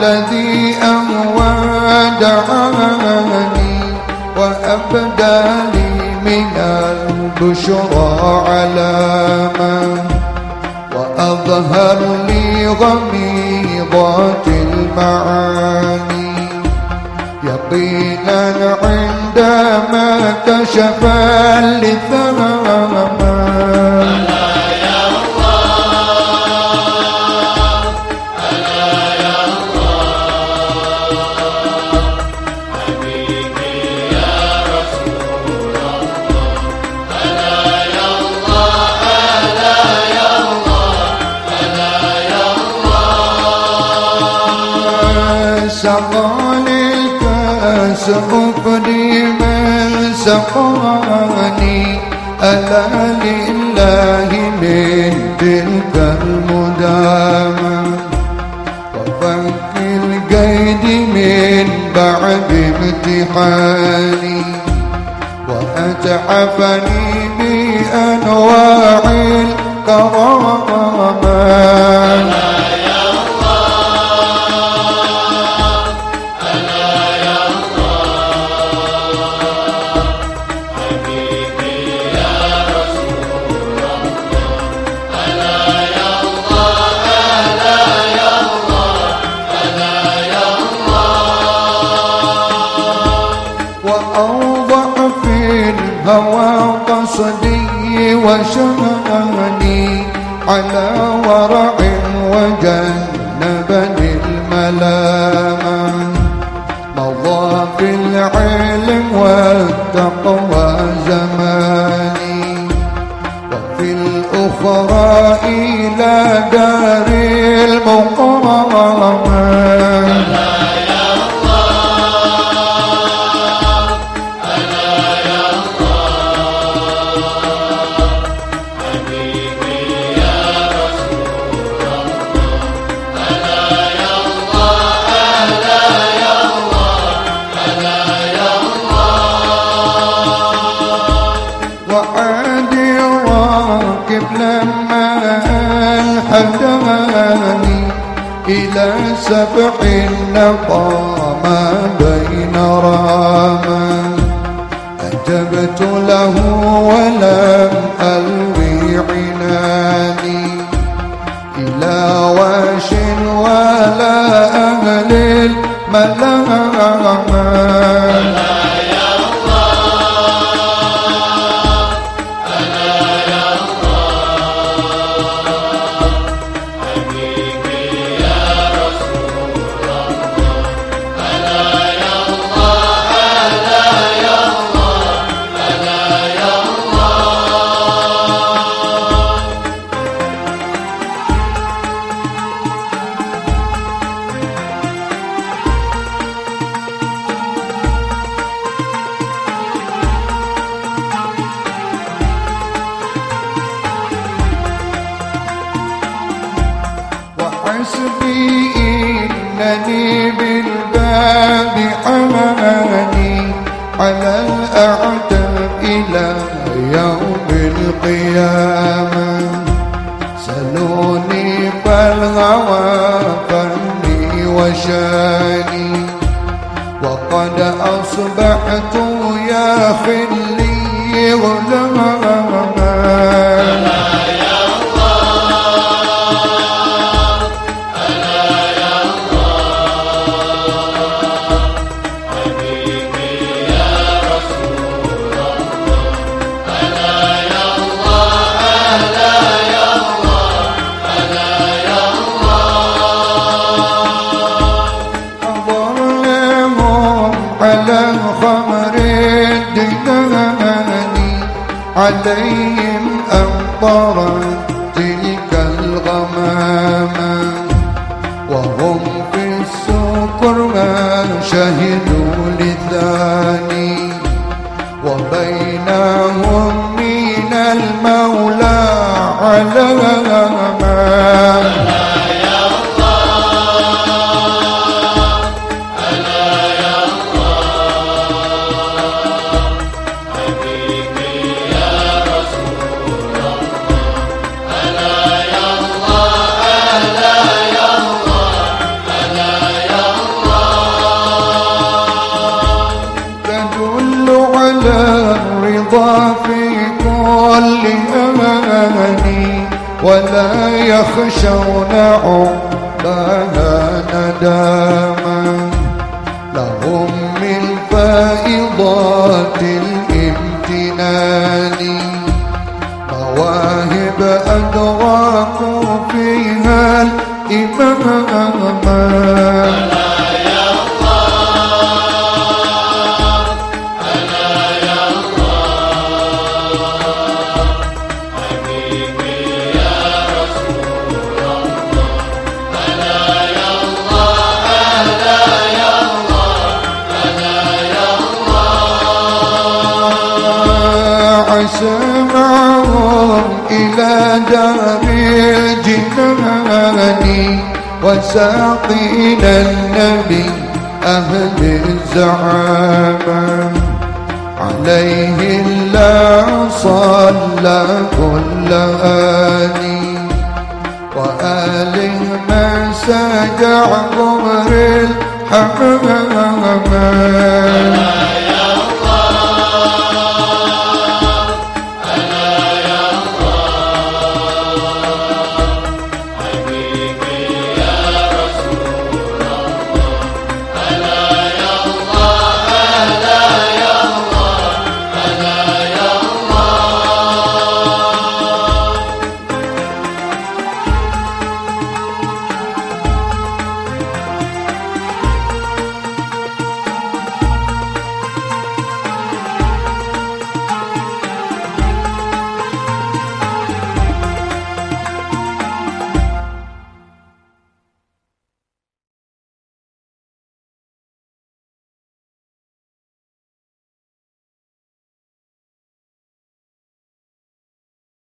الذي أودعني وأبدى لي من البشرى علامة وأظهر لي غميضات المعاني. يقينا عندما كشف اللثام أفدي من سقاني. ألا لله من تلك المدامة. وفك القيد من بعد امتحاني. وأتعفني بأنواع الكرامات الهوى قصدي وشاني على ورع وجنبني الملامة مضى في العلم والتقوى زماني. وفي الأخرى إلى دار المقامة الحداني إلى سبع نقام بين راما أجبت له ولم ألوي عناني إلى واش ولا أهل الملامة إنني بالباب حماني على الأعتاب إلى يوم القيامة. سلوني فالغوى فني وشاني. وقد أصبحت يا خلي غلاما عليهم أمطرت تلك الغمامة وهم في السكر ما شهدوا للثاني وبينهم من المولى علامة ولا يخشون عقباها نداما. لهم من فائضات الامتنان. مواهب أدراكوا فيها الإمامان دار الجنان وساقينا النبي أهل الزعامة عليه الله صلى كل آني وآله ما سجع ظهر الحمامة